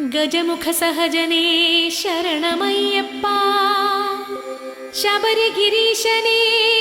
ഗജമുഖ സഹജനേ ശരണമയ്യപ്പ. ശബരിഗിരീശനേ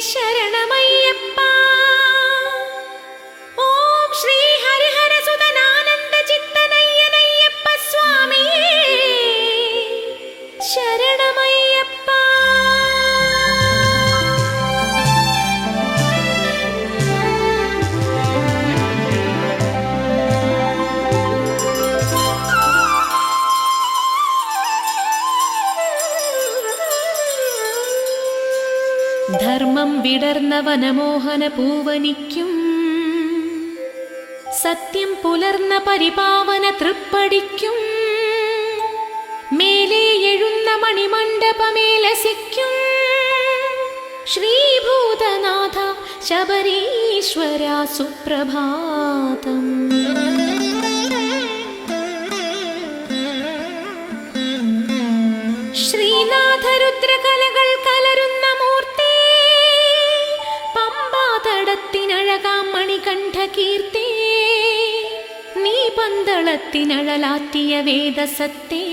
ശരണമയ്യപ്പ. വിടർന്ന വനമോഹന പൂവനിക്കും. സത്യം പുലർന്ന പരിപാവന തൃപ്പടിക്കും. മേലെ എഴുന്ന മണിമണ്ഡപമേലസിക്കും. ശ്രീഭൂതനാഥ ശബരീശ്വര സുപ്രഭാതം. പമ്പാതടത്തിനഴകാം മണികണ്ഠ കീർത്തേ നീ പന്തളത്തിനഴലാത്തിയ വേദസത്തേ.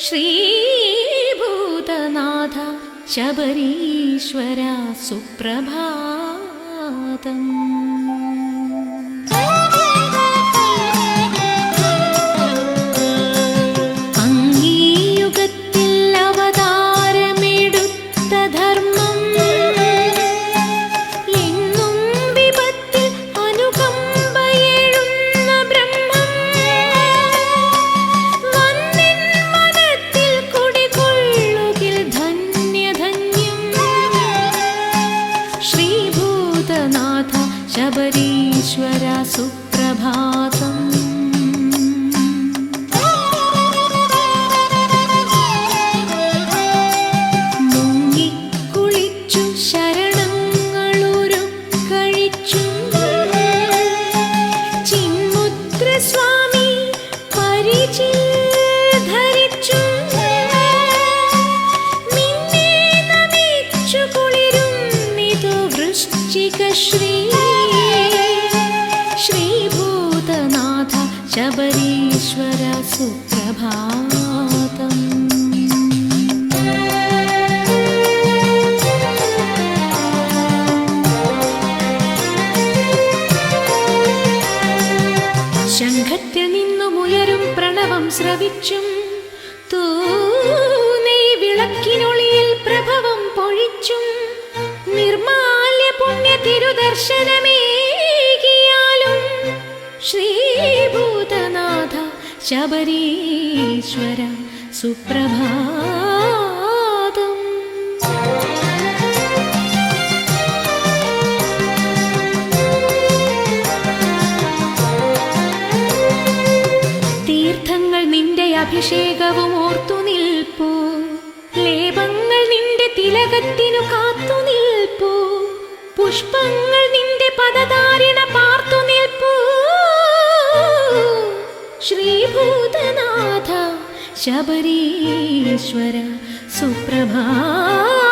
ശ്രീഭൂതനാഥ ശബരീശ്വര സുപ്രഭാതം. ശ്രവിച്ചും തൂനൈ വിളക്കിനൊളിയിൽ പ്രഭവം പൊഴിച്ചും നിർമാല്യ പുണ്യ തിരുദർശനമേകിയാലും ശ്രീഭൂതനാഥ ശബരീശ്വര സുപ്രഭാതം അഭിഷേകവും ഓർത്തു നിൽപ്പൂ. ലേപങ്ങൾ നിന്റെ തിലകത്തിനു കാത്തു നിൽപ്പൂ. പുഷ്പങ്ങൾ നിന്റെ പദധാരിണ പാർത്തു നിൽപ്പൂ. ശ്രീഭൂതനാഥ ശബരീശ്വര സുപ്രഭാതം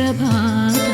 സുപ്രഭാതം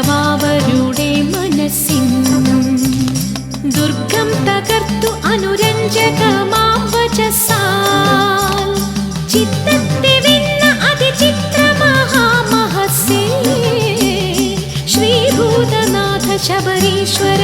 ഉടവാവരുടെ മനസ്സിൻ ദുർഗം തകർത്തു അനുരഞ്ജകമാം വചസാൽ ചിത്തത്തെ വെന്ന അതിചിത്ര മഹാമഹസ്യേ ശ്രീഭൂതനാഥ ശബരീശ്വര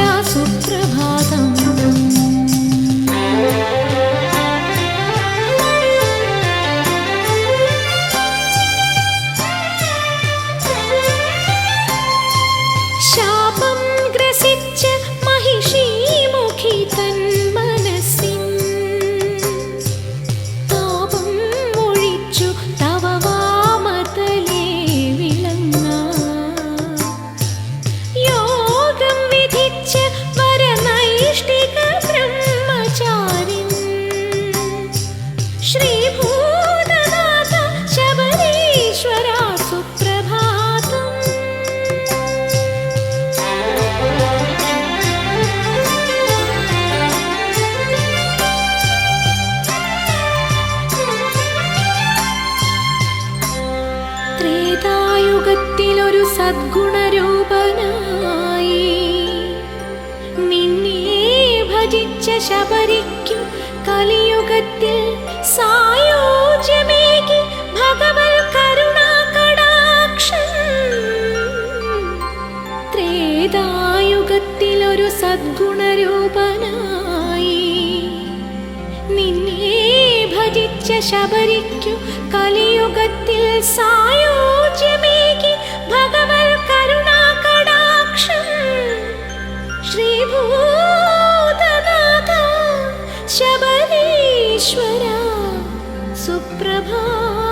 ത്രേതായുഗത്തിലൊരു സദ്ഗുണരൂപനായി. നിന്നെ ഭജിച്ച ശബരിക്കും കലിയുഗത്തിൽ സായോജ്യമേകി ഭഗവത് ത്രേതായുഗത്തിൽ ഒരു സദ്ഗുണരൂപനായി. നിന്നെ ഭജിച്ച ശബരിക്കു കലിയുഗത്തിൽ സായോജ്യമേകി ईश्वरा सुप्रभा।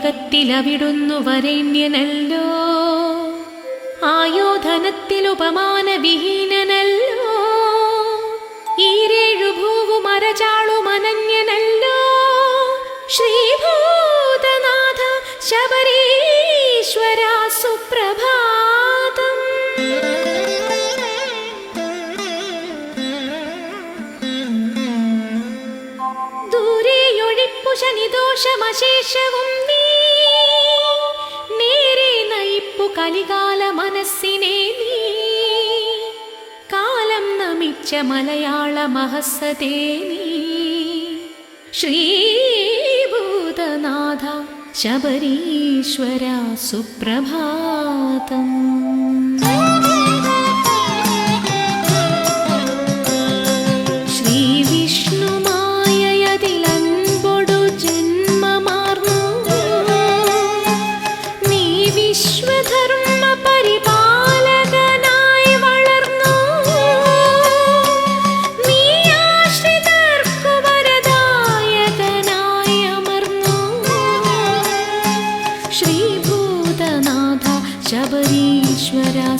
ആധ്യാത്മികത്തിലവിടുന്നു വരേണ്യനല്ലോ. ആയോധനത്തിൽ ഉപമാന വിഹീനനല്ലോ ഈരേഴു ഭൂവു മരചാളു ശ്രീഭൂതനാഥ ശബരീശ്വര സുപ്രഭാതം. ദൂരെയൊഴിപ്പു ശനിദോഷമശേഷവും കലികാല മനസ്സിനെ നീ. കാലം നമിച്ച മലയാള മഹസ്സതേ നീ. ശ്രീഭൂതനാഥ ശബരീശ്വര സുപ്രഭാതം.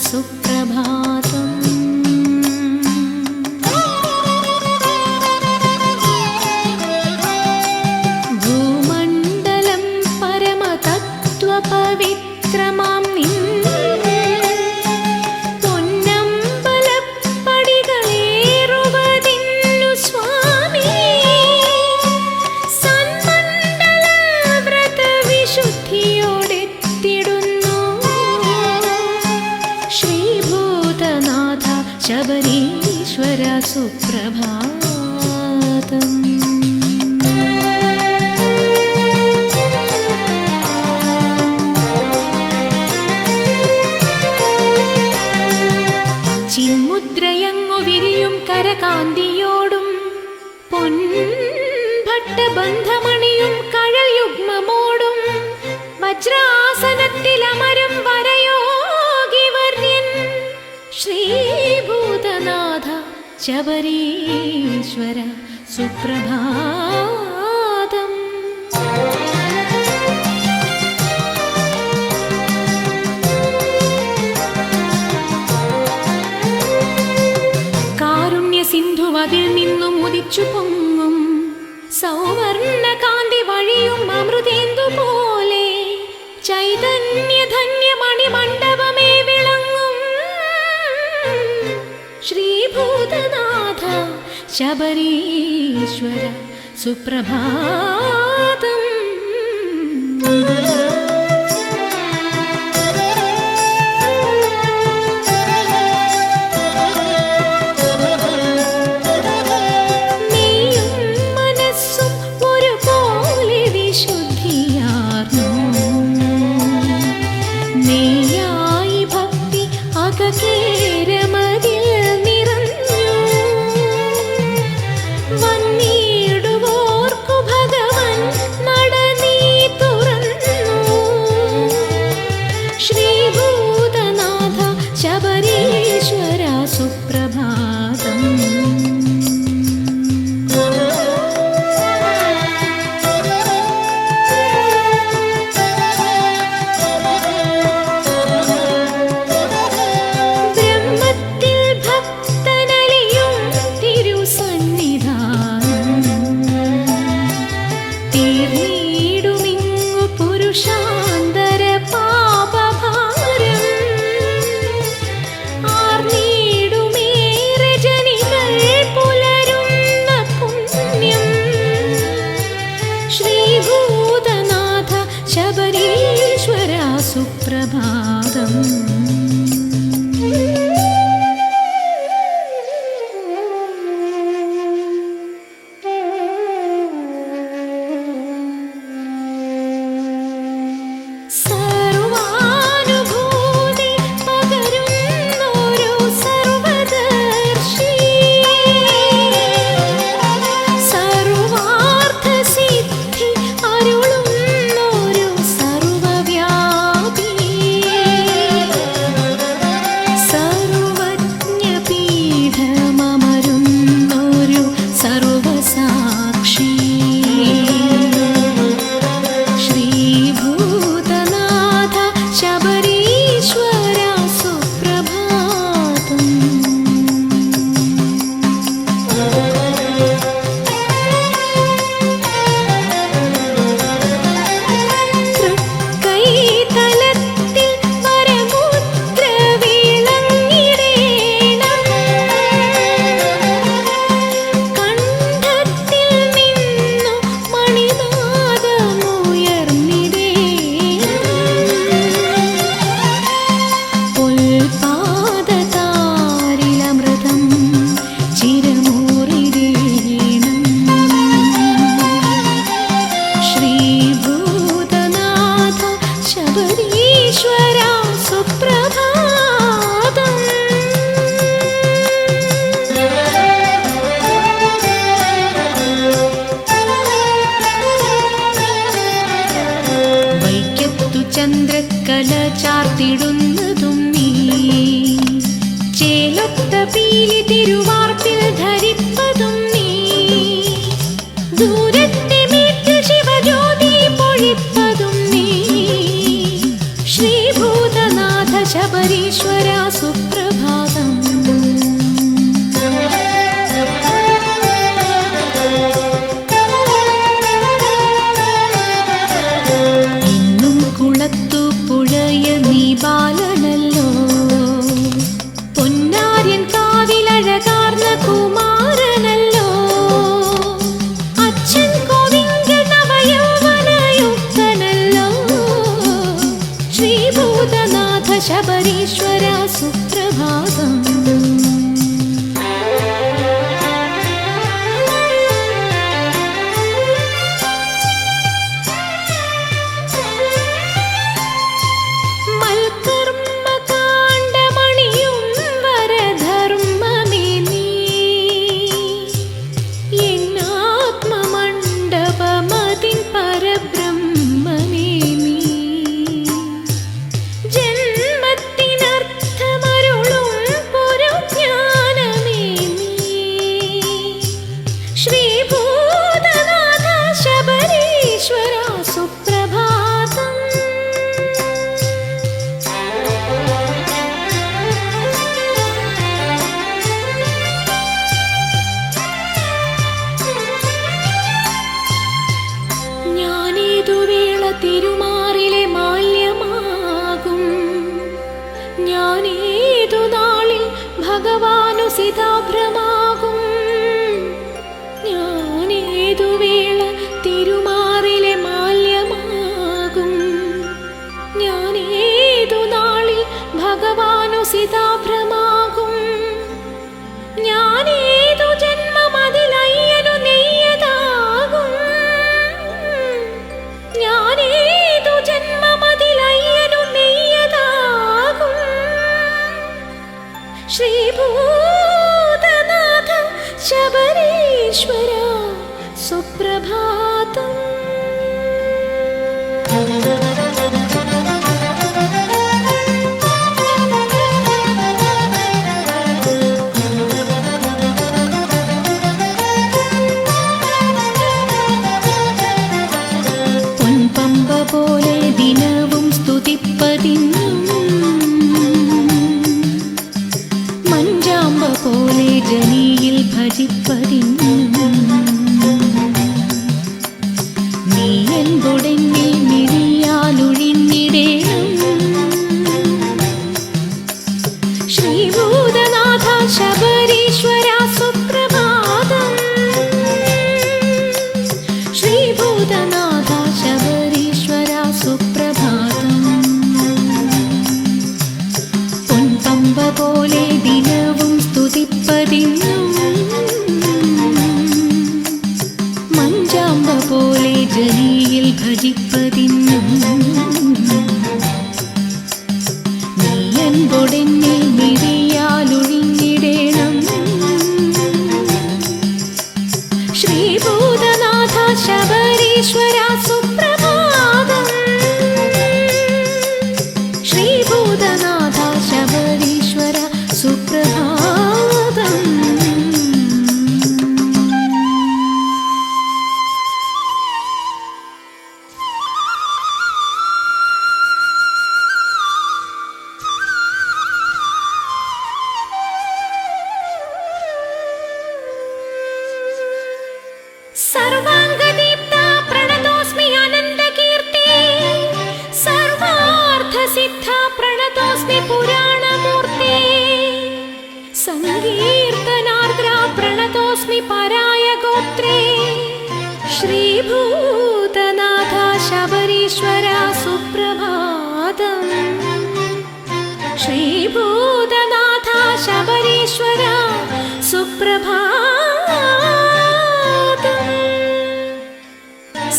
सुप्रभा ശബരീശ്വര സുപ്രഭാതം. ചിന്മുദ്രയങ്ങു വിരിയും കരകാന്തിയോടും പൊൻ ഭട്ടബന്ധമ శబరీశ్వర సుప్రభాతం കാരുണ്യ സിന്ധുവതിൽ നിന്നും ഉദിച്ചു പൊങ്ങി शबरीश्वर सुप्रभा ചന്ദ്രക്കല ചാർത്തിടുന്നതും നീ. ചേലത്ത പീലി തിരുവാർപ്പിൽ ധരിപ്പതും നീ. ദൂരത്തെ മീറ്റിൽ ശിവജ്യോതി പൊഴിപ്പതും നീ. ശ്രീഭൂതനാഥ ശബരീശ്വര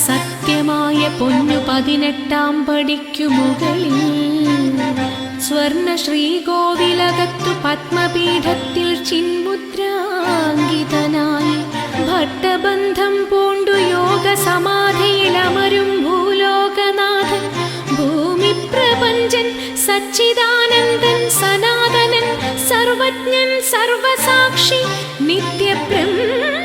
സത്യമായ പൊന്നു പതിനെട്ടാം പടിക്കു മുകളിൽ സ്വർണ ശ്രീകോവിലകത്തു പത്മപീഠത്തിൽ ചിന്മുദ്രാങ്കിതനായി ഭട്ടബന്ധം പൂണ്ടു യോഗ സമാധിയിലമരും ഭൂലോകനാഥൻ ഭൂമി പ്രപഞ്ചൻ സച്ചിദാനന്ദൻ സനാതനൻ സർവജ്ഞൻ സർവസാക്ഷി നിത്യബ്രഹ്മ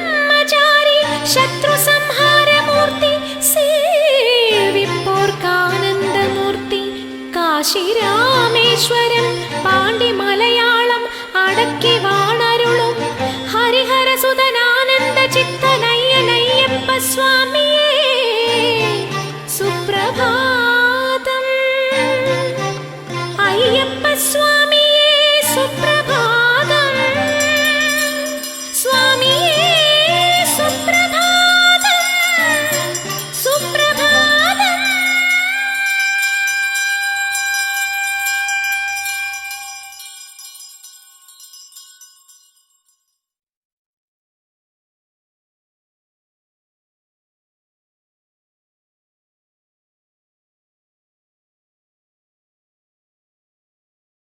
കാശി രാമേശ്വരം പാണ്ഡി മലയാളം അടക്കി വാണരുളും. ഹരിഹരസുതനാനന്ദ ചിത്തനയ്യനയ്യപ്പ സ്വാമി